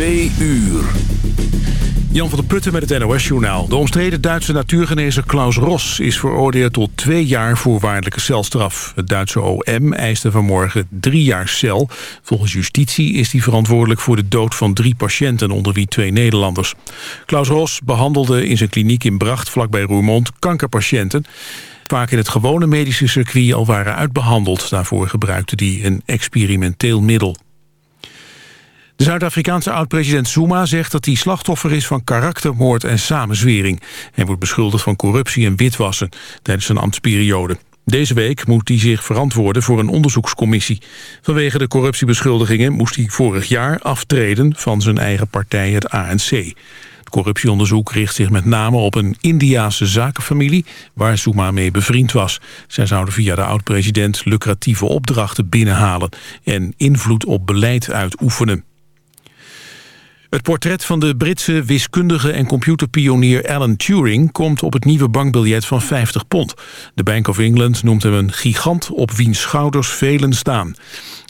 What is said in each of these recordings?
Twee uur. Jan van der Putten met het NOS-journaal. De omstreden Duitse natuurgenezer Klaus Ros is veroordeeld tot twee jaar voorwaardelijke celstraf. Het Duitse OM eiste vanmorgen drie jaar cel. Volgens justitie is hij verantwoordelijk voor de dood van drie patiënten, onder wie twee Nederlanders. Klaus Ros behandelde in zijn kliniek in Bracht, vlakbij Roermond, kankerpatiënten vaak in het gewone medische circuit al waren uitbehandeld. Daarvoor gebruikte hij een experimenteel middel. De Zuid-Afrikaanse oud-president Zuma zegt dat hij slachtoffer is van karaktermoord en samenzwering. Hij wordt beschuldigd van corruptie en witwassen tijdens zijn ambtsperiode. Deze week moet hij zich verantwoorden voor een onderzoekscommissie. Vanwege de corruptiebeschuldigingen moest hij vorig jaar aftreden van zijn eigen partij, het ANC. Het corruptieonderzoek richt zich met name op een Indiaanse zakenfamilie... waar Zuma mee bevriend was. Zij zouden via de oud-president lucratieve opdrachten binnenhalen... en invloed op beleid uitoefenen. Het portret van de Britse wiskundige en computerpionier Alan Turing... komt op het nieuwe bankbiljet van 50 pond. De Bank of England noemt hem een gigant op wiens schouders velen staan.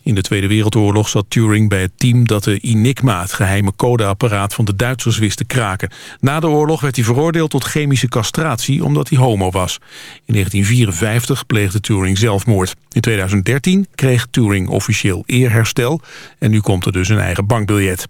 In de Tweede Wereldoorlog zat Turing bij het team dat de Enigma... het geheime codeapparaat van de Duitsers wist te kraken. Na de oorlog werd hij veroordeeld tot chemische castratie... omdat hij homo was. In 1954 pleegde Turing zelfmoord. In 2013 kreeg Turing officieel eerherstel... en nu komt er dus een eigen bankbiljet.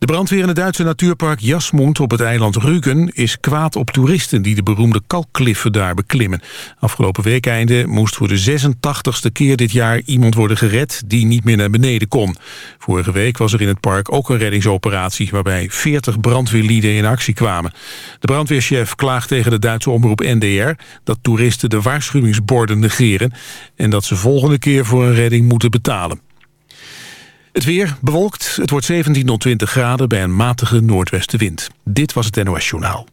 De brandweer in het Duitse natuurpark Jasmund op het eiland Rügen is kwaad op toeristen die de beroemde kalkkliffen daar beklimmen. Afgelopen weekeinde moest voor de 86ste keer dit jaar iemand worden gered die niet meer naar beneden kon. Vorige week was er in het park ook een reddingsoperatie waarbij 40 brandweerlieden in actie kwamen. De brandweerchef klaagt tegen de Duitse omroep NDR dat toeristen de waarschuwingsborden negeren en dat ze volgende keer voor een redding moeten betalen. Het weer bewolkt. Het wordt 17 tot 20 graden bij een matige noordwestenwind. Dit was het NOS Journaal.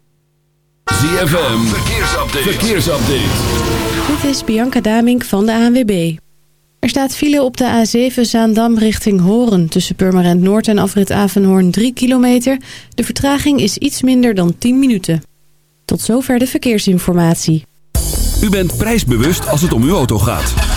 ZFM, verkeersupdate. verkeersupdate. Dit is Bianca Damink van de ANWB. Er staat file op de A7 Zaandam richting Horen... tussen Purmerend Noord en afrit Avenhoorn 3 kilometer. De vertraging is iets minder dan 10 minuten. Tot zover de verkeersinformatie. U bent prijsbewust als het om uw auto gaat.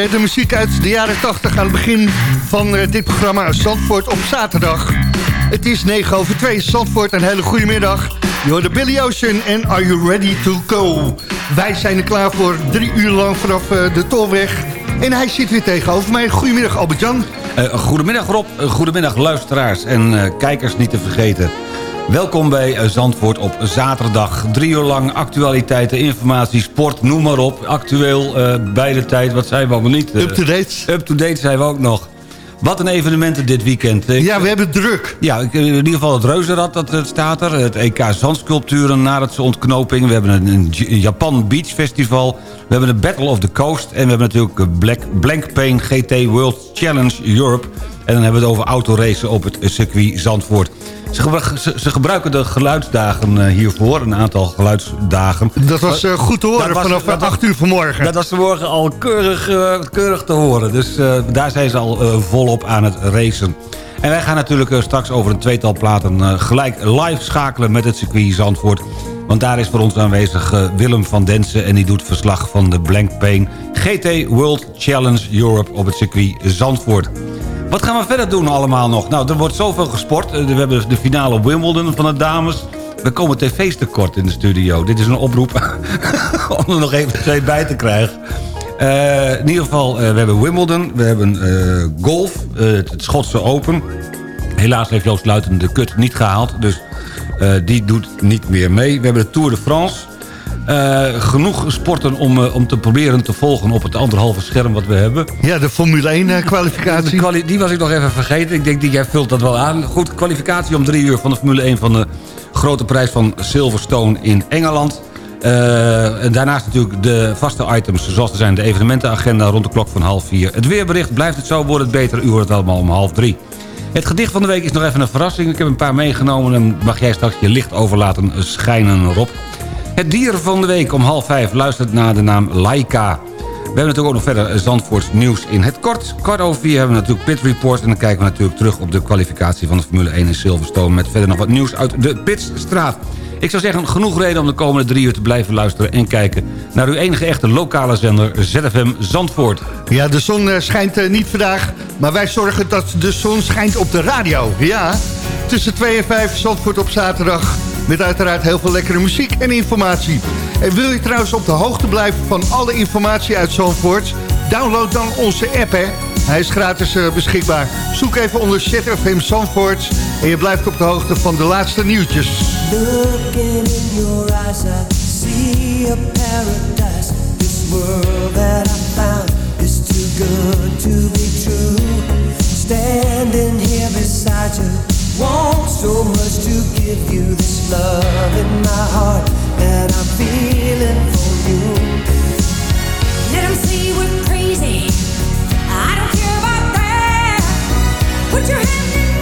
Hè? De muziek uit de jaren 80 aan het begin van uh, dit programma Zandvoort op zaterdag. Het is 9 over 2, Zandvoort, een hele goede middag. Je hoort de Billy Ocean en Are You Ready To Go? Wij zijn er klaar voor drie uur lang vanaf uh, de Tolweg. En hij zit weer tegenover mij. Goedemiddag Albert-Jan. Goedemiddag Rob, goedemiddag luisteraars en kijkers niet te vergeten. Welkom bij eh, Zandvoort op zaterdag. Drie uur lang actualiteiten, informatie, sport, noem maar op. Actueel, uh, bij de tijd, wat zijn we allemaal niet? Uh, Up-to-date. Up-to-date zijn we ook nog. Wat een evenementen dit weekend. ja, we hebben druk. Ja, in ieder geval het Reuzenrad, dat staat er. Het EK Zandsculpturen na het ontknoping. We hebben een, Japan Beach Festival. We hebben de Battle of the Coast. En we hebben natuurlijk Black, Blank Pain GT World Challenge Europe. En dan hebben we het over autoracen op het circuit Zandvoort. Ze, ze, gebruiken de geluidsdagen eh, hiervoor, een aantal geluidsdagen. Dat was uh, goed te horen was, vanaf 8 uur vanmorgen. Dat was vanmorgen al keurig, uh, keurig te horen. Dus daar zijn ze al volop aan het racen. En wij gaan natuurlijk straks over een tweetal platen gelijk live schakelen met het circuit Zandvoort. Want daar is voor ons aanwezig Willem van Densen... en die doet verslag van de Blank Pain GT World Challenge Europe op het circuit Zandvoort. Wat gaan we verder doen allemaal nog? Nou, er wordt zoveel gesport. Eh, we hebben de finale Wimbledon van de dames. We komen tv's tekort in de studio. Dit is een oproep om er nog even twee bij te krijgen. Uh, in ieder geval, uh, we hebben Wimbledon. We hebben golf, het Schotse Open. Helaas heeft Joost Luiten de kut niet gehaald. Dus die doet niet meer mee. We hebben de Tour de France. Uh, genoeg sporten om, uh, om te proberen te volgen op het anderhalve scherm wat we hebben. Ja, de Formule 1 uh, kwalificatie. Kwali die was ik nog even vergeten. Ik denk, die, jij vult dat wel aan. Goed, kwalificatie om drie uur van de Formule 1 van de grote prijs van Silverstone in Engeland. en daarnaast natuurlijk de vaste items zoals er zijn. De evenementenagenda rond de klok van half vier. Het weerbericht, blijft het zo, wordt het beter. U hoort het allemaal om half drie. Het gedicht van de week is nog even een verrassing. Ik heb een paar meegenomen en mag jij straks je licht over laten schijnen, Rob. Het dier van de week om half vijf luistert naar de naam Laika. We hebben natuurlijk ook nog verder Zandvoorts nieuws in het kort. Kwart over vier hebben we natuurlijk Pit Report... en dan kijken we natuurlijk terug op de kwalificatie van de Formule 1 in Silverstone... met verder nog wat nieuws uit de Pitstraat. Ik zou zeggen, genoeg reden om de komende drie uur te blijven luisteren... en kijken naar uw enige echte lokale zender ZFM Zandvoort. Ja, de zon eh, schijnt eh, niet vandaag, maar wij zorgen dat de zon schijnt op de radio. Ja, tussen 2 en 5 Zandvoort op zaterdag... Met uiteraard heel veel lekkere muziek en informatie. En wil je trouwens op de hoogte blijven van alle informatie uit Zandvoort? Download dan onze app, hè. Hij is gratis uh, beschikbaar. Zoek even onder ZFM Zandvoort en je blijft op de hoogte van de laatste nieuwtjes. Looking in your eyes, I see a paradise. This world that I found is too good to be true. Standing here beside you. Want so much to give you this love in my heart that I'm feeling for you. Let them say we're crazy. I don't care about that. Put your hands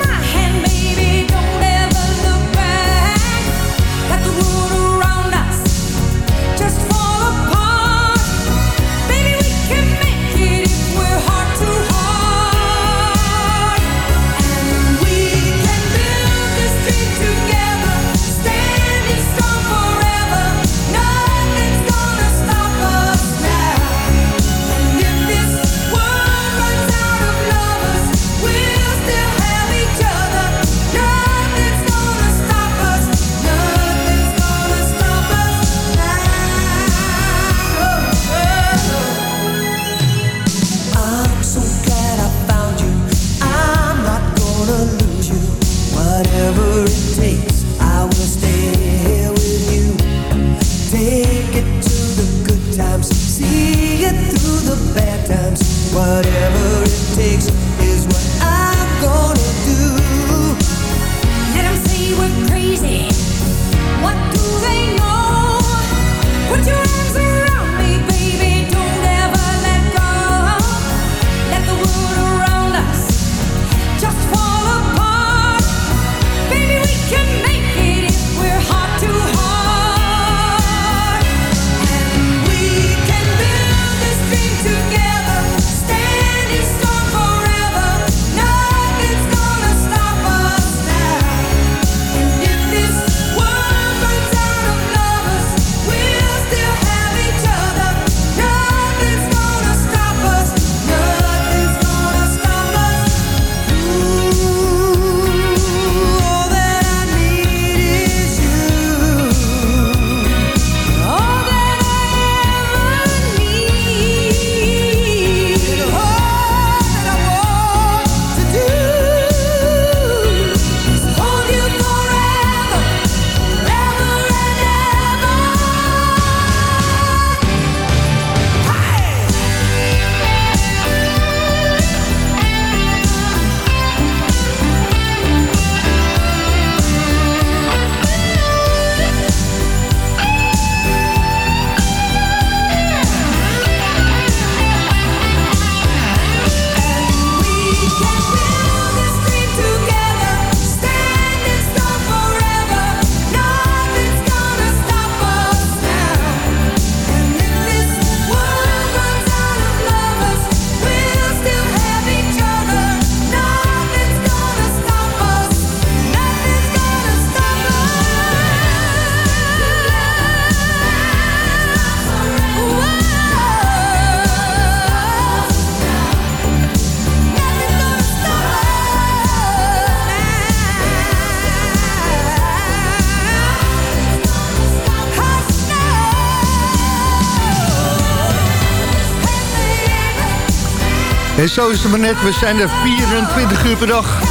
En zo is het maar net, we zijn er 24 uur per dag.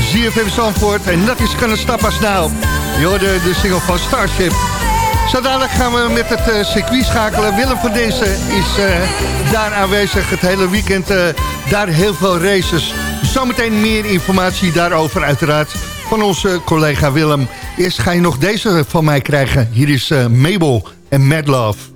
ZFM Zandvoort en dat is Gonna Stop Us Now. Je de single van Starship. Zo gaan we met het uh, circuit schakelen. Willem van deze is uh, daar aanwezig het hele weekend. Uh, daar heel veel races. Zometeen meer informatie daarover uiteraard van onze collega Willem. Eerst ga je nog deze van mij krijgen. Hier is Mabel en Mad Love.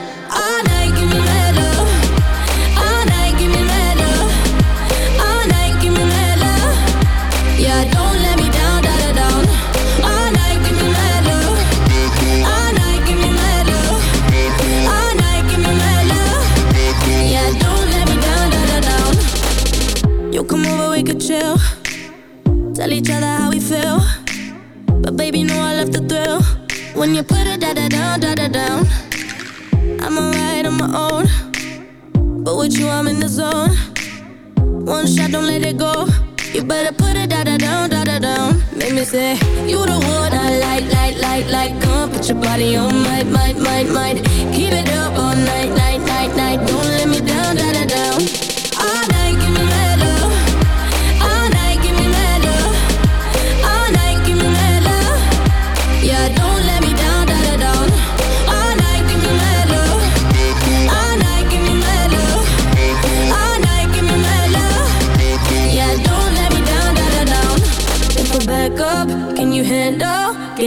with you, I'm in the zone. One shot, don't let it go. You better put it da da down, da da down. Make me say you the one I like, like, like, like. Come put your body on, might, might, might, might. Keep it up all night, night, night, night. Don't let me down,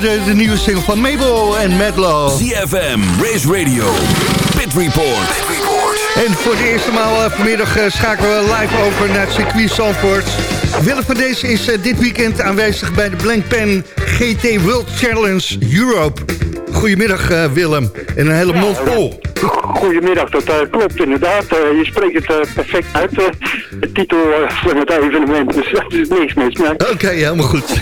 Hoorde de nieuwe single van Mabel en Mad Love. ZFM, Race Radio, Pit Report. En voor de eerste maal uh, vanmiddag uh, schakelen we live over naar het circuit Zandvoort. Willem van deze is uh, dit weekend aanwezig bij de Blank Pen GT World Challenge Europe. Goedemiddag Willem. En een hele mond vol. Goedemiddag, dat uh, klopt inderdaad. Uh, je spreekt het uh, perfect uit, de titel van het evenement. Dus dat is niks mis. Oké, okay, helemaal goed.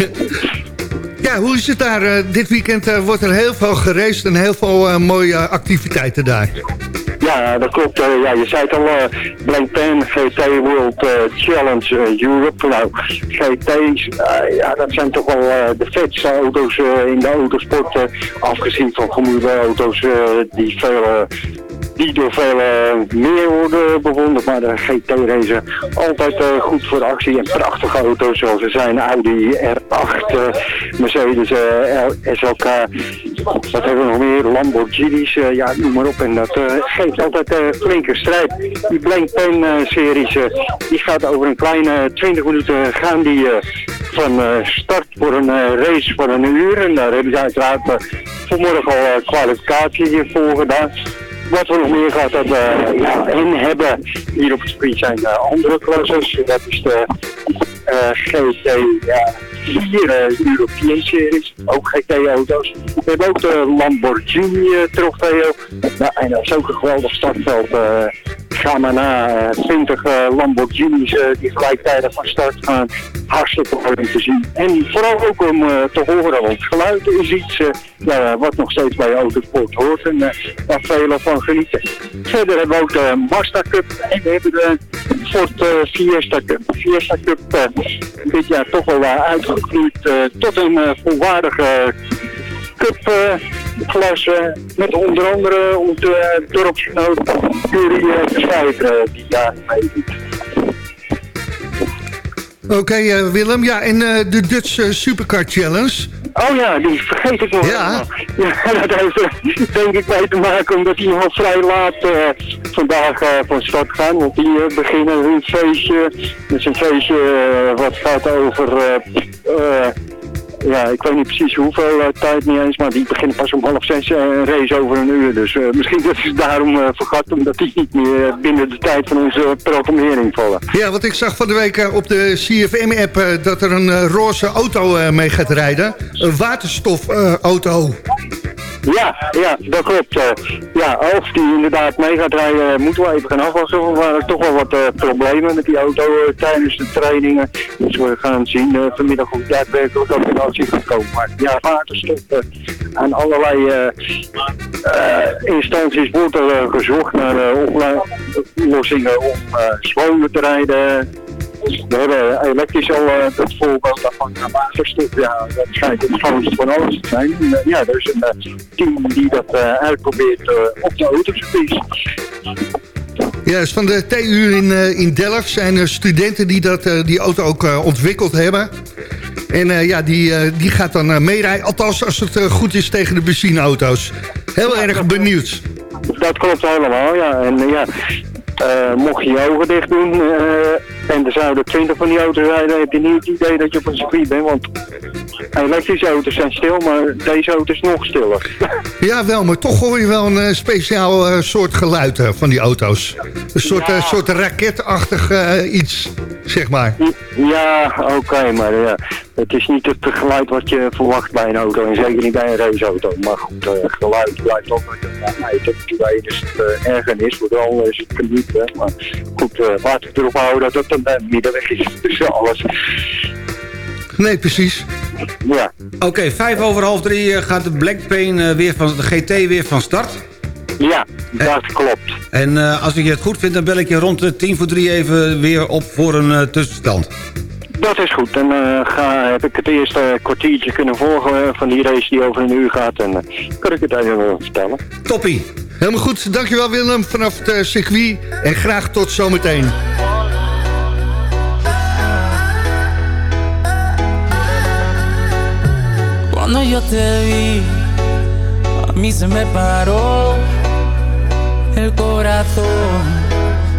Ja, hoe is het daar? dit weekend wordt er heel veel gereisd en heel veel mooie activiteiten daar. Ja, dat klopt. Ja, je zei het al, uh, Pen, GT World Challenge Europe. Nou, GT's, ja, dat zijn toch wel de vetste auto's in de autosport. afgezien van Formule-auto's die veel die door velen meer worden bewonderd. Maar de GT-racer altijd uh, goed voor de actie. En prachtige auto's zoals er zijn. Audi R8, uh, Mercedes SLK. Wat hebben we nog meer? Lamborghinis, ja noem maar op. En dat geeft altijd flinke strijd. Die Blank Pen-series, die gaat over een kleine 20 minuten gaan die van start voor een race van een uur. En daar hebben ze uiteraard vanmorgen al kwalificatie voor gedaan wat we nog meer gehad hebben ja, in hebben hier op het circuit zijn uh, andere klasses. Dat is de uh, GT ja, 4 uh, European Series, ook GT-auto's. We hebben ook de Lamborghini trofeo. En dat is ook een geweldig startveld. Ga na 20 Lamborghinis die gelijktijdig van start gaan. Hartstikke mooi om te zien. En vooral ook om te horen, want geluid is iets ja, wat nog steeds bij autosport hoort en waar velen van genieten. Verder hebben we ook de Mazda Cup en we hebben de Ford eh, Fiesta Cup. Fiesta Cup eh, dit jaar toch wel uitgegroeid eh, tot een eh, volwaardige cupklasse. met onder andere onze uh, dorpsgenoot Jurie uh, Verschijver die daar meedoet. Oké, eh, Willem. Ja, en eh, de Dutch eh, Supercar Challenge. Oh ja, die vergeet ik nog. Ja. ja dat heeft er denk ik mee te maken omdat die nog vrij laat eh, vandaag eh, van start gaan. Want die eh, beginnen hun feestje. Dat is een feestje eh, wat gaat over... ja, ik weet niet precies hoeveel eh, tijd niet eens, maar die beginnen pas om half zes eh, een race over een uur. Dus eh, misschien dat is daarom vergat, omdat die niet meer binnen de tijd van onze programmering vallen. Ja, want ik zag van de week op de CFM-app dat er een roze auto mee gaat rijden. Een waterstofauto. Ja, ja, dat klopt. eh. ja, of die inderdaad mee gaat rijden, moeten we even gaan afwachten. Er waren toch wel wat eh, problemen met die auto eh, tijdens de trainingen. Dus we gaan zien eh, vanmiddag hoe daadwerkelijk dat in actie gaat komen. Maar ja, waterstof eh, aan allerlei eh, eh, instanties wordt er eh, gezocht naar eh, oplossingen om eh, schoner te rijden. We hebben elektrisch al uh, het voorbeeld daarvan naar waterstof. Ja, dat schijnt het schoonste van alles te zijn. En, uh, ja, er is een team die dat uitprobeert op de autocircuits. Ja, dus van de TU in, in Delft zijn er studenten die dat, die auto ook ontwikkeld hebben. En uh, ja, die, uh, die gaat dan uh, meerijden. Althans, als het goed is tegen de benzineauto's. Heel erg benieuwd. Dat klopt helemaal, ja. En ja, mocht je je ogen dicht doen uh, en er zouden 20 van die auto's rijden, heb je niet het idee dat je op een circuit bent. Want elektrische auto's zijn stil, maar deze auto is nog stiller. Ja, wel, maar toch hoor je wel een uh, speciaal soort geluid van die auto's. Een soort, ja. soort raketachtig iets, zeg maar. Ja, oké, okay, maar ja, het is niet het geluid wat je verwacht bij een auto. En zeker niet bij een raceauto. Maar goed, geluid blijft altijd een. Bij is het ergernis, vooral is het geniet. Hè. Maar goed, laten we erop houden dat het een middenweg is tussen alles. Nee, precies. Ja. Oké, okay, vijf over half drie gaat de Blackpain uh, weer van de GT weer van start. Ja, dat en, klopt. En uh, als ik je het goed vind, dan bel ik je rond de tien voor drie even weer op voor een uh, tussenstand. Dat is goed. Dan ga, heb ik het eerste kwartiertje kunnen volgen van die race die over een uur gaat. En kan ik het even vertellen. Toppie. Helemaal goed. Dankjewel Willem vanaf het circuit. En graag tot zometeen. Cuando yo te vi, a mí se me paró el corazón,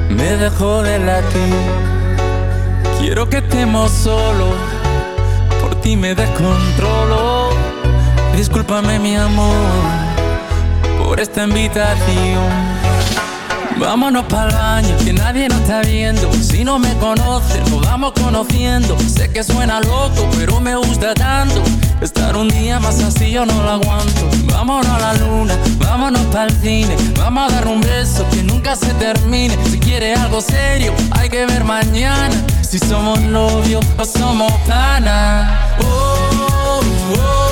me dejó de latir. Quiero que estemos solos, por ti me descontrolo. Discúlpame mi amor por esta invitación. Vámonos para el baño, que nadie nos está viendo. Si no me conocen, nos vamos conociendo. Sé que suena loco, pero me gusta tanto. Estar un día más así yo no lo aguanto. Vámonos a la luna, vámonos para el cine. Vamos a dar un beso que nunca se termine. Si quieres algo serio, hay que ver mañana. Si somos novios o somos panas. Oh, oh,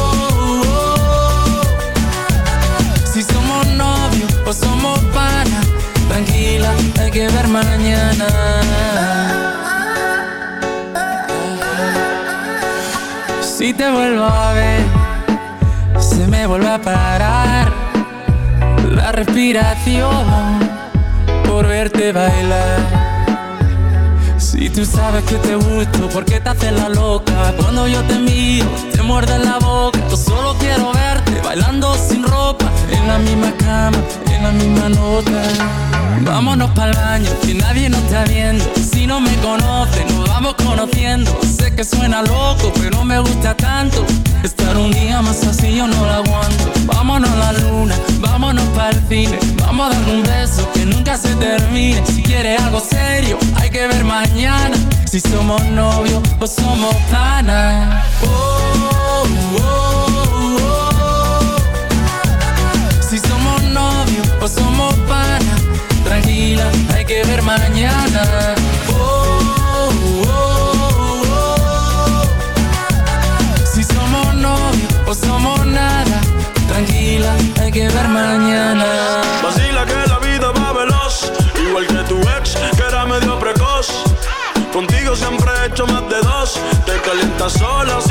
Tranquila, hay que ver mañana. Si te vuelvo a ver, se me vuelve a parar la respiración por verte bailar. Si tú sabes que te gusto, ¿por qué te haces la loca? Cuando yo te miro, te muerde la boca. Yo solo quiero verte bailando sin ropa, en la misma cama, en la misma nota. Vámonos para el baño, que nadie nos está viendo. Si no me conoce, nos vamos conociendo. Sé que suena loco, pero me gusta tanto. Estar un día más así yo no lo aguanto. Vámonos a la luna, vámonos para cine. Vamos a dar un beso que nunca se termine. Si quieres algo serio, hay que ver mañana. Si somos novios o somos panas. Oh, oh, tiempo somos pana. Tranquila, hay que ver mañana. Oh, oh, oh, si somos novios o somos nada. Tranquila, hay que ver mañana. Vacila que la vida va veloz. Igual que tu ex, que era medio precoz. Contigo siempre he hecho más de dos. Te calientas sola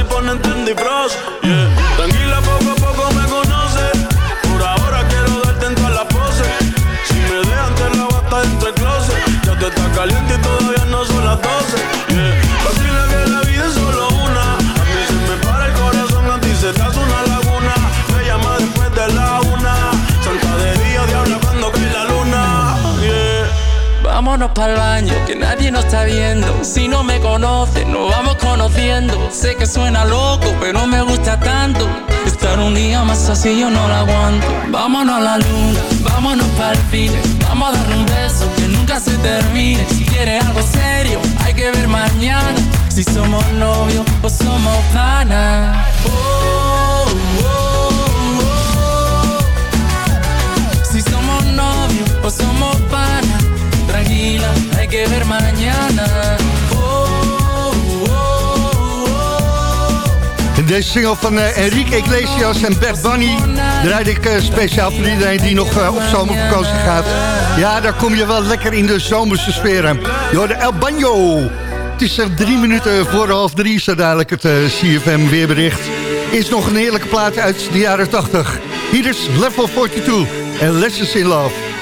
Vámonos pa'l baño, que nadie nos está viendo. Si no me conoces, nos vamos conociendo. Sé que suena loco, pero me gusta tanto. Estar un día más así yo no lo aguanto. Vámonos a la luna, vámonos pa'l cine. Vamos a darle un beso que nunca se termine. Si quieres algo serio, hay que ver mañana. Si somos novios o somos panas. Oh, oh, oh. Si somos novios o somos hay que ver mañana. Deze single van eh, Enrique Iglesias en Bad Bunny draai ik eh, speciaal voor iedereen die nog eh, op zomervakantie gaat. Ja, daar kom je wel lekker in de zomerse sfeer. Door de El Banjo. Het is eh, drie minuten voor half drie, zo dadelijk het CFM weerbericht. Is nog een heerlijke plaat uit de jaren 80. Hier is Level 42 en Lessons in Love.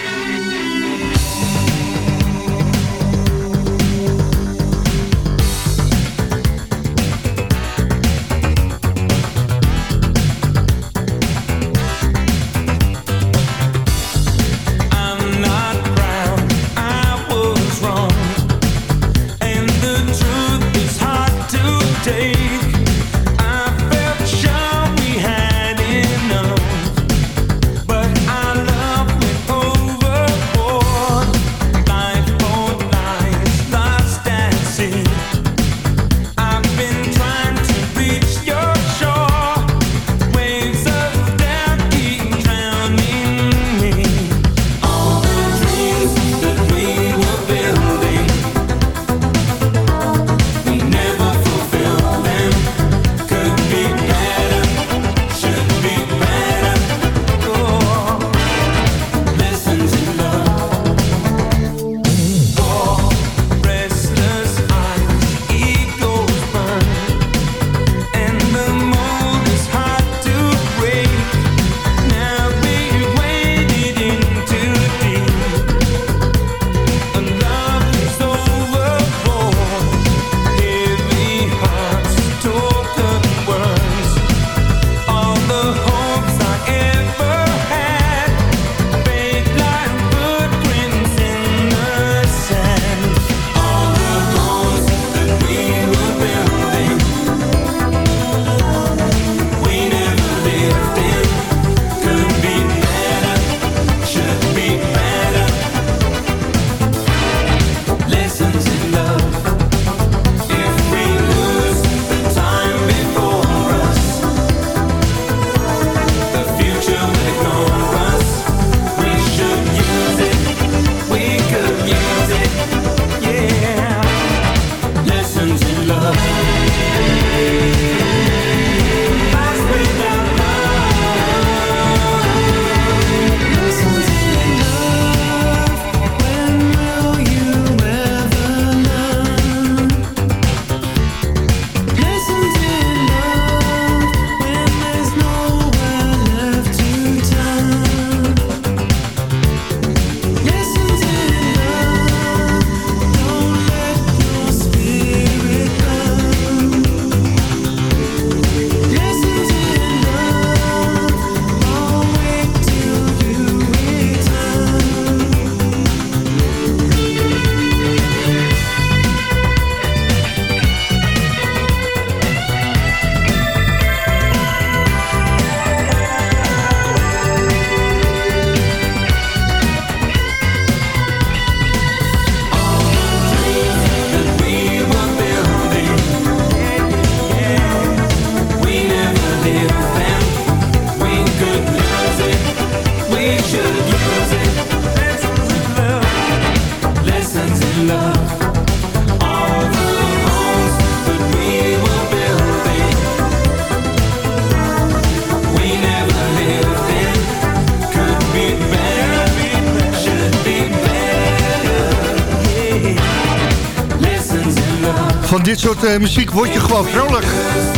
Soort eh, muziek word je gewoon vrolijk.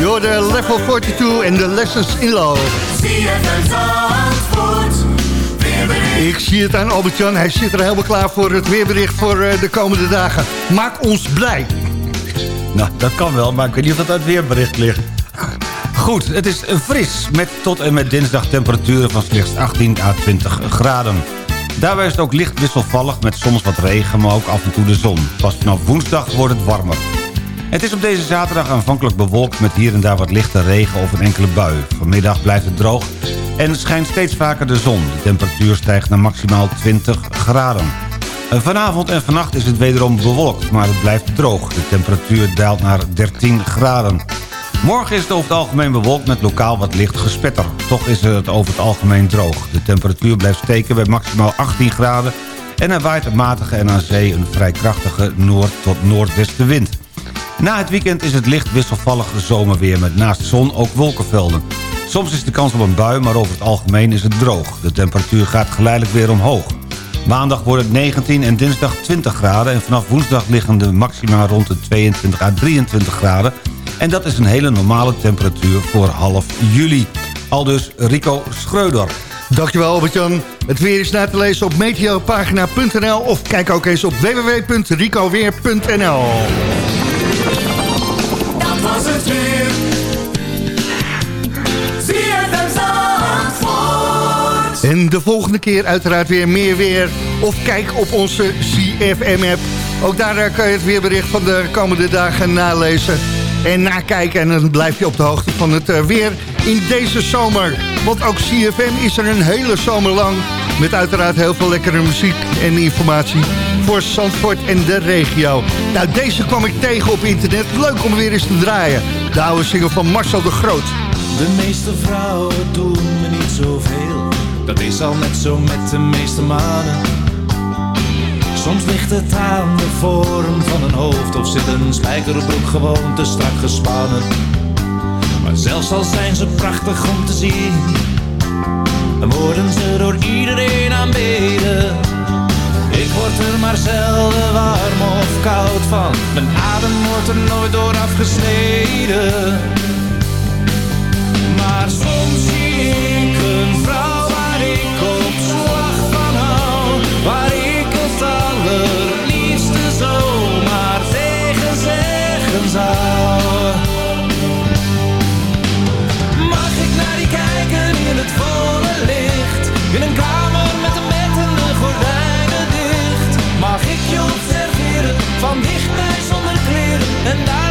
Hoort de Level 42 en de Lessons in Love. Ik zie het aan Albert-Jan. Hij zit er helemaal klaar voor het weerbericht voor eh, de komende dagen. Maak ons blij. Nou, dat kan wel, maar ik weet niet of dat uit het weerbericht ligt. Goed, het is fris met tot en met dinsdag temperaturen van slechts 18 à 20 graden. Daarbij is het ook licht wisselvallig met soms wat regen, maar ook af en toe de zon. Pas vanaf woensdag wordt het warmer. Het is op deze zaterdag aanvankelijk bewolkt met hier en daar wat lichte regen of een enkele bui. Vanmiddag blijft het droog en schijnt steeds vaker de zon. De temperatuur stijgt naar maximaal 20 graden. Vanavond en vannacht is het wederom bewolkt, maar het blijft droog. De temperatuur daalt naar 13 graden. Morgen is het over het algemeen bewolkt met lokaal wat licht gespetter. Toch is het over het algemeen droog. De temperatuur blijft steken bij maximaal 18 graden... en er waait een matige en aan zee een vrij krachtige noord- tot noordwestenwind. Na het weekend is het licht wisselvallig zomerweer met naast zon ook wolkenvelden. Soms is de kans op een bui, maar over het algemeen is het droog. De temperatuur gaat geleidelijk weer omhoog. Maandag wordt het 19 en dinsdag 20 graden... en vanaf woensdag liggen de maxima rond de 22 à 23 graden... en dat is een hele normale temperatuur voor half juli. Aldus Rico Schreuder. Dankjewel Albert-Jan. Het weer is na te lezen op meteopagina.nl... of kijk ook eens op www.ricoweer.nl. Was het weer. En de volgende keer uiteraard weer meer weer. Of kijk op onze CFM-app. Ook daar eh, kan je het weerbericht van de komende dagen nalezen. En nakijken en dan blijf je op de hoogte van het eh, weer in deze zomer. Want ook CFM is er een hele zomer lang. Met uiteraard heel veel lekkere muziek en informatie voor Zandvoort en de regio. Nou, deze kwam ik tegen op internet. Leuk om weer eens te draaien. De oude single van Marcel de Groot. De meeste vrouwen doen me niet zoveel. Dat is al net zo met de meeste mannen. Soms ligt het aan de vorm van een hoofd of zit een spijkerbroek gewoon te strak gespannen. Maar zelfs al zijn ze prachtig om te zien, dan worden ze door iedereen aanbeden. Ik word er maar zelden warm of koud van, mijn adem wordt er nooit door afgesneden. Maar soms zie ik een vrouw waar ik op slag van hou. Waar ik het allerliefste zomaar tegen zeggen zou. Kleren en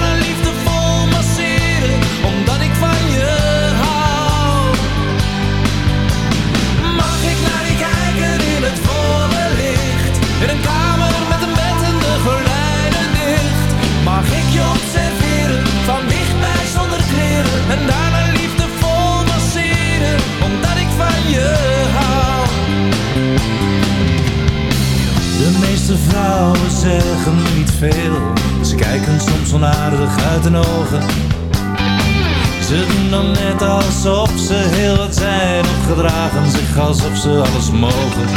alsof ze heel wat zijn of gedragen zich alsof ze alles mogen.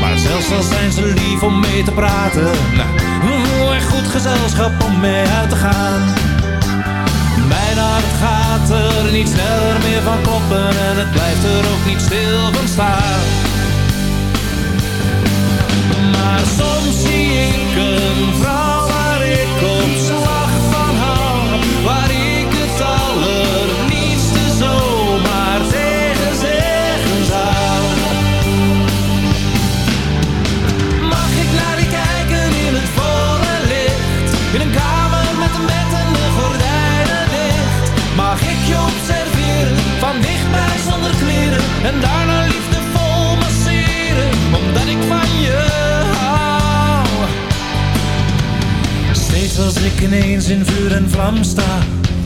Maar zelfs al zijn ze lief om mee te praten, nou, goed gezelschap om mee uit te gaan. Mijn hart gaat er niet sneller meer van kloppen en het blijft er ook niet stil van staan. Maar soms zie ik een vrouw waar ik op slag van hou. Waar en daarna liefdevol masseren, omdat ik van je hou. Steeds als ik ineens in vuur en vlam sta,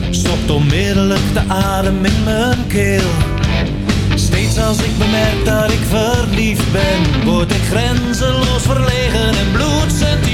stopt onmiddellijk de adem in mijn keel. Steeds als ik bemerk dat ik verliefd ben, word ik grenzeloos verlegen en bloedsentimenteel.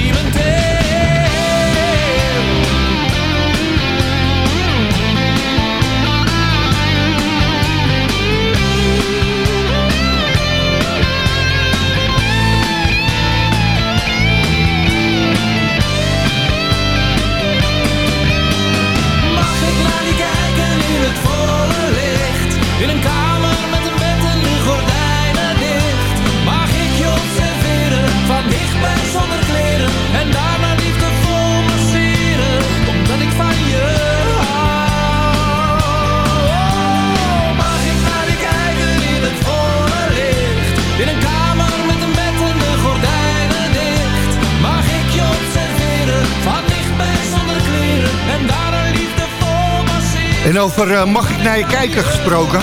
Over eh, mag ik naar je kijken gesproken.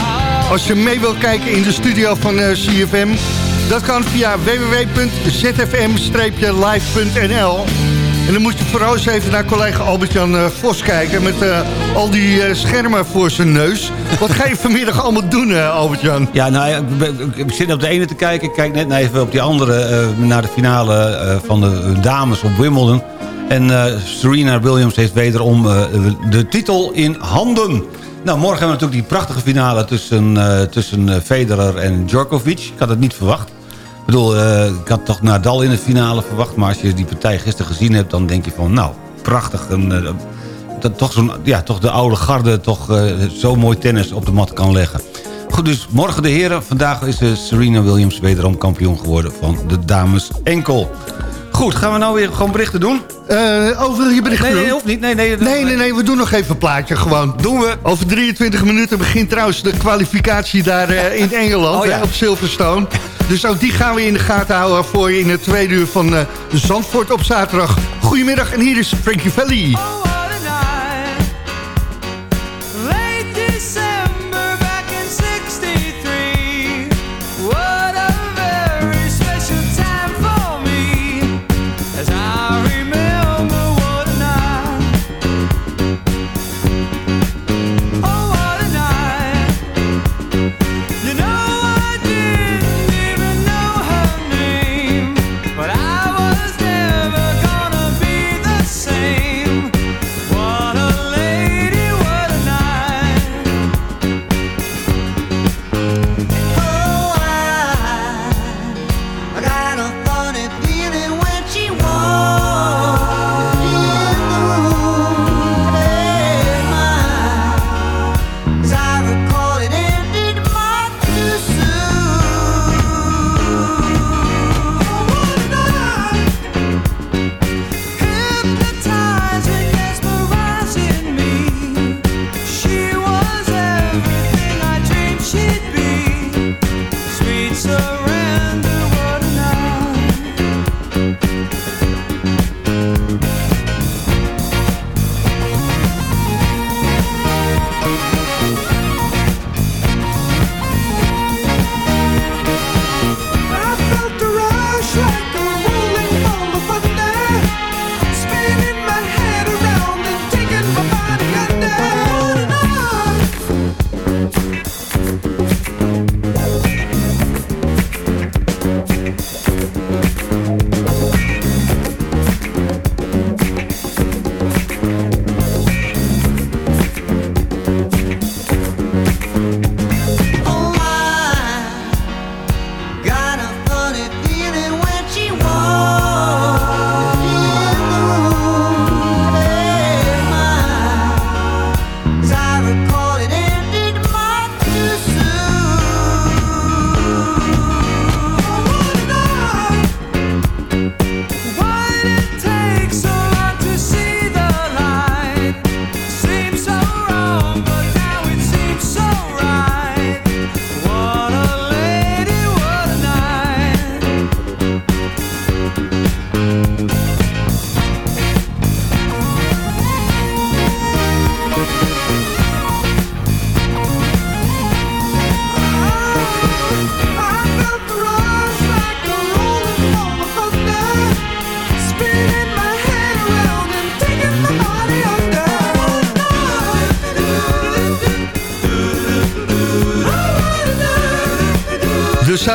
Als je mee wil kijken in de studio van eh, CFM... dat kan via www.zfm-live.nl. En dan moet je vooral eens even naar collega Albert-Jan eh, Vos kijken... met al die schermen voor zijn neus. Wat ga je vanmiddag allemaal doen, Albert-Jan? Ja, nou, ik zit op de ene te kijken. Ik kijk net even op die andere, naar de finale van de dames op Wimbledon. En eh, Serena Williams heeft wederom eh, de titel in handen. Nou, morgen hebben we natuurlijk die prachtige finale tussen, eh, tussen Federer en Djokovic. Ik had het niet verwacht. Ik bedoel, ik had toch Nadal in de finale verwacht. Maar als je die partij gisteren gezien hebt, dan denk je van... nou, prachtig. Dat toch, zo'n, ja, toch de oude garde toch zo mooi tennis op de mat kan leggen. Goed, dus morgen de heren. Vandaag is Serena Williams wederom kampioen geworden van de dames enkel. Goed, gaan we nou weer gewoon berichten doen? Eh, over je bericht Nee, nee, doen? hoeft niet. Nee, nee, Nee, nee, nee, we doen nog even een plaatje gewoon. Doen we. Over 23 minuten begint trouwens de kwalificatie daar eh, in Engeland, Oh, ja. hè, op Silverstone. Dus ook die gaan we in de gaten houden voor je in het tweede uur van eh, Zandvoort op zaterdag. Goedemiddag en hier is Frankie Valley. Late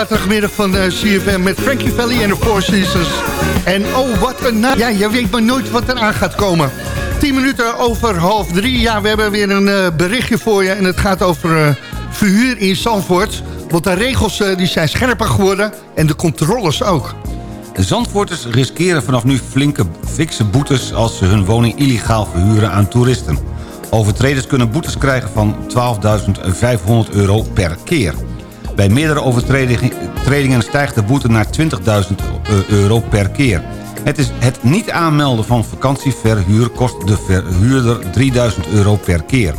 zaterdagmiddag van de CFM met Frankie Valley en de Four Seasons. En oh, wat een. Ja, je weet maar nooit wat er aan gaat komen. 10 minuten over half drie. Ja, we hebben weer een eh, berichtje voor je. En het gaat over eh, verhuur in Zandvoort. Want de regels eh, die zijn scherper geworden. En de controles ook. Zandvoorters riskeren vanaf nu flinke fikse boetes... als ze hun woning illegaal verhuren aan toeristen. Overtreders kunnen boetes krijgen van 12.500 euro per keer. Bij meerdere overtredingen stijgt de boete naar 20.000 euro per keer. Het, is het niet aanmelden van vakantieverhuur kost de verhuurder 3000 euro per keer.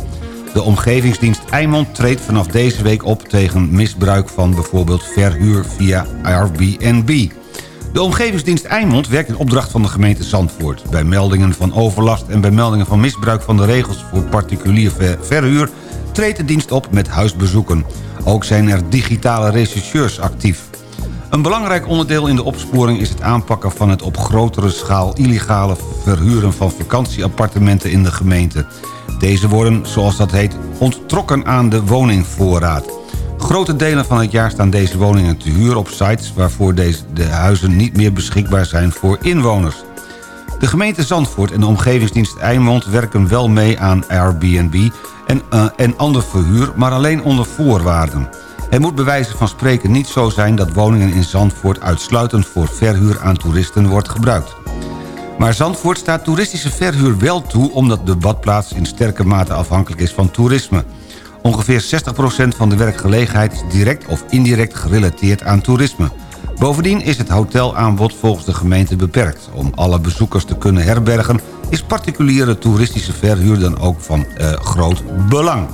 De omgevingsdienst Eimond treedt vanaf deze week op tegen misbruik van bijvoorbeeld verhuur via Airbnb. De omgevingsdienst Eimond werkt in opdracht van de gemeente Zandvoort. Bij meldingen van overlast en bij meldingen van misbruik van de regels voor particulier ver- verhuur... treedt de dienst op met huisbezoeken. Ook zijn er digitale rechercheurs actief. Een belangrijk onderdeel in de opsporing is het aanpakken van het op grotere schaal illegale verhuren van vakantieappartementen in de gemeente. Deze worden, zoals dat heet, onttrokken aan de woningvoorraad. Grote delen van het jaar staan deze woningen te huur op sites... waarvoor deze, de huizen niet meer beschikbaar zijn voor inwoners. De gemeente Zandvoort en de omgevingsdienst Eimond werken wel mee aan Airbnb en, eh, en ander verhuur, maar alleen onder voorwaarden. Het moet bij wijze van spreken niet zo zijn dat woningen in Zandvoort uitsluitend voor verhuur aan toeristen wordt gebruikt. Maar Zandvoort staat toeristische verhuur wel toe... omdat de badplaats in sterke mate afhankelijk is van toerisme. Ongeveer 60% van de werkgelegenheid is direct of indirect gerelateerd aan toerisme. Bovendien is het hotelaanbod volgens de gemeente beperkt. Om alle bezoekers te kunnen herbergen... is particuliere toeristische verhuur dan ook van eh, groot belang.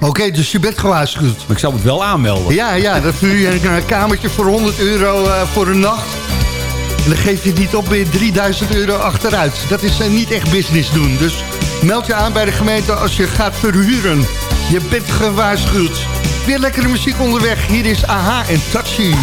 Oké, dus je bent gewaarschuwd. Maar ik zal het wel aanmelden. Ja, ja, dan vuur je een eh, kamertje voor 100 euro eh, voor een nacht. En dan geef je het niet op weer 3000 euro achteruit. Dat is niet echt business doen. Dus meld je aan bij de gemeente als je gaat verhuren. Je bent gewaarschuwd. Weer lekkere muziek onderweg. Hier is AHA en Taxi.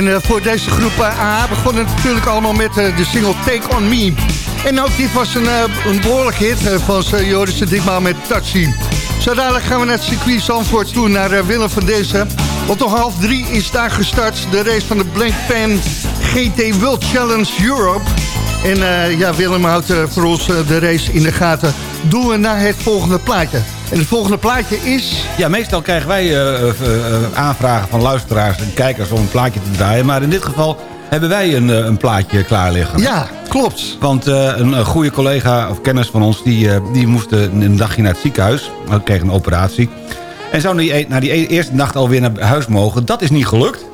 En eh, voor deze groep eh, AH begon het natuurlijk allemaal met eh, de single Take On Me. En ook dit was een, een behoorlijk hit van uh, Joris ditmaal met Taxi. Zo dadelijk gaan we naar het circuit Zandvoort toe, naar Willem van Dezen. Want om half drie is daar gestart de race van de Blank Pan GT World Challenge Europe. En ja, Willem houdt eh, voor ons de race in de gaten. Doen we naar het volgende plaatje. En het volgende plaatje is... Ja, meestal krijgen wij eh, eh, eh, aanvragen van luisteraars en kijkers om een plaatje te draaien. Maar in dit geval hebben wij een, een plaatje klaar liggen. Ja, klopt. Want een, goede collega of kennis van ons... die, die moest een dagje naar het ziekenhuis. Hij kreeg een operatie. En zou die, na die e- eerste nacht alweer naar huis mogen. Dat is niet gelukt.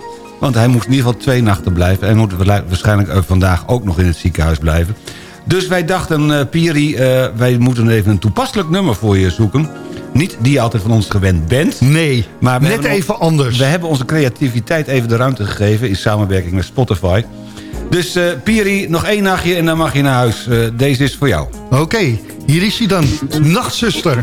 Want hij moest in ieder geval twee nachten blijven. En moet wa- waarschijnlijk vandaag ook nog in het ziekenhuis blijven. Dus wij dachten, Piri, wij moeten even een toepasselijk nummer voor je zoeken. Niet die je altijd van ons gewend bent. Nee, maar net even anders. We hebben onze creativiteit even de ruimte gegeven... in samenwerking met Spotify. Dus eh, Piri, nog één nachtje en dan mag je naar huis. Eh, deze is voor jou. Oké, hier is hij dan. Nachtzuster.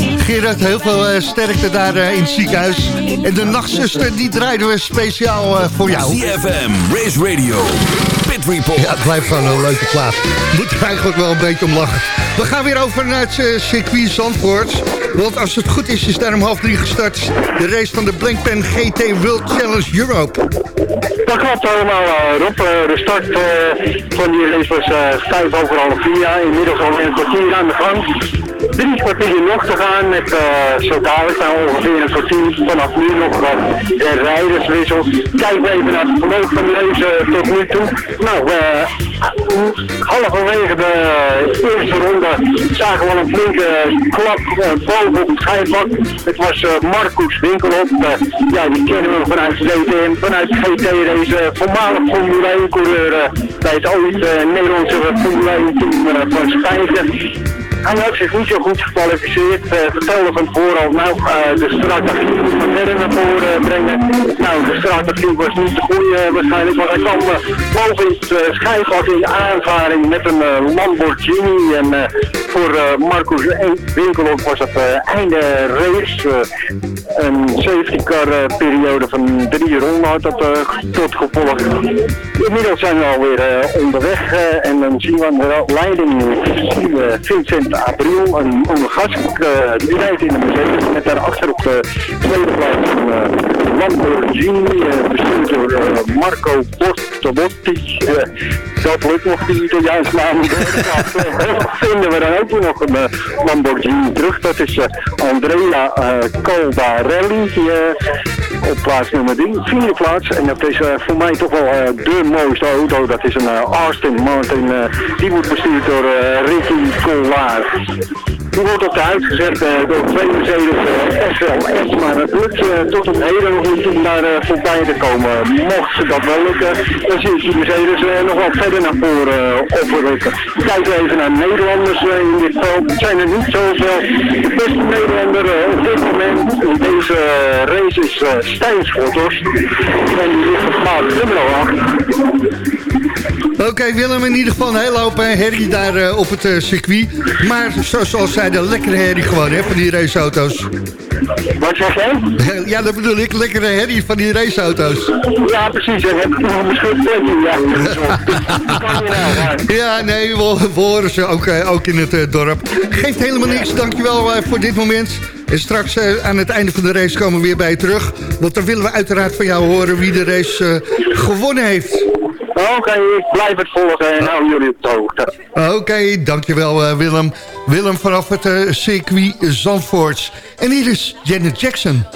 Gerard, heel veel eh, sterkte daar eh, in het ziekenhuis. En de nachtzuster, die draaiden we speciaal eh, voor jou. CFM, Race Radio, Pit Report. Ja, het blijft gewoon een leuke plaats. Moet er eigenlijk wel een beetje om lachen. We gaan weer over naar het circuit Zandvoort. Want als het goed is, is daar om half drie gestart. De race van de Blankpen GT World Challenge Europe. Dat klopt allemaal, Rob. De start eh, van die race was vijf over half vier. Inmiddels al een kwartier aan de gang. Drie kwartier nog te gaan met eh, zo dadelijk nou ongeveer een kwartier vanaf nu nog wat een rijderswissel. Kijken we even naar het verloop van de race eh, tot nu toe. Nou, eh, halverwege de eerste ronde zagen we een flinke klap eh, boven op het schijnvlak. Het was eh, Marcus Winkelop. Eh, ja, die kennen we vanuit de DTM, vanuit de GT-race. eh, voormalig Formule 1-coureur bij het ooit eh, Nederlandse Formule 1-team van Spijker. Hij had zich niet zo goed gekwalificeerd. eh, vertelde van tevoren al, nou, eh, de strategie verder naar voren brengen. Nou, de strategie was niet de goede waarschijnlijk, maar hij kwam eh, boven het uh, schijfvlak in aanvaring met een eh, Lamborghini. En eh, voor eh, Marcus Winkelhoff was het eh, einde race. Een safety car eh, periode van drie ronden had dat eh, tot gevolg. Inmiddels zijn we alweer eh, onderweg en dan zien we aan de leiding Vincent Abril, een ondergast, uh, die rijdt in de Mercedes met daarachter op de tweede plaats een Lamborghini, bestuurd door uh, Marco Bortobotti. Uh, dat lukt nog die Italiaanse naam. vinden we dan ook nog een uh, Lamborghini terug. Dat is uh, Andrea uh, Caldarelli op plaats nummer 3, vierde plaats. En dat is voor mij toch wel uh, de mooiste auto. Dat is een uh, Aston Martin. Die wordt bestuurd door Ricky Collar. Die wordt op de huid gezet uh, door twee Mercedes SLS. Maar het lukt uh, tot op heden nog niet om daar uh, voorbij te komen. Mocht ze dat wel lukken, dan zie ik die Mercedes nog wel verder naar voren oprukken. Kijken we even naar Nederlanders in dit veld. Het zijn er niet zoveel. De beste Nederlander op dit moment in deze race is uh, Stijn Schotters. En die ligt op nummer 8. Oké okay, Willem, in ieder geval een hele hoop herrie daar uh, op het uh, circuit. Maar zoals zij de lekkere herrie gewoon hè, van die raceauto's. Wat zeg je? Ja, dat bedoel ik, lekkere herrie van die raceauto's. Ja, precies. Ik heb nog een schutplekje, ja. ja, nee, we, we horen ze ook, uh, ook in het dorp. Geeft helemaal niks, dankjewel voor dit moment. En straks uh, aan het einde van de race komen we weer bij je terug. Want dan willen we uiteraard van jou horen wie de race uh, gewonnen heeft. Oké, ik blijf het volgen en hou jullie op de hoogte. Oké, okay, dankjewel uh, Willem. Willem vanaf het uh, circuit Zandvoorts. En hier is Janet Jackson.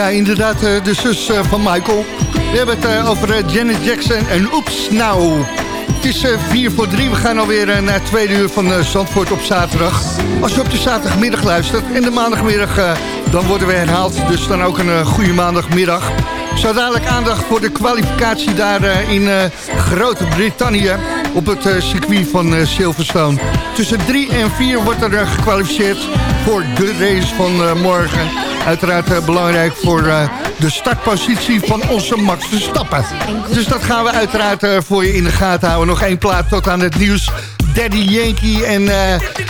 ja, inderdaad, eh, de zus eh, van Michael. We hebben het eh, over Janet Jackson en Oeps Nou. Het is 4 voor 3. We gaan alweer naar het tweede uur van Zandvoort op zaterdag. Als je op de zaterdagmiddag luistert en de maandagmiddag, dan worden we herhaald. Dus dan ook een goede maandagmiddag. Zo dadelijk aandacht voor de kwalificatie daar in Groot-Brittannië op het eh, circuit van eh, Silverstone. Tussen 3 en 4 wordt er eh, gekwalificeerd voor de race van morgen. Uiteraard belangrijk voor de startpositie van onze Max Verstappen. Dus dat gaan we uiteraard voor je in de gaten houden. Nog één plaat tot aan het nieuws. Daddy Yankee en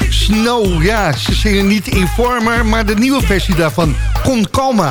Snow. Ja, ze zingen niet Informer, maar de nieuwe versie daarvan. Con Calma.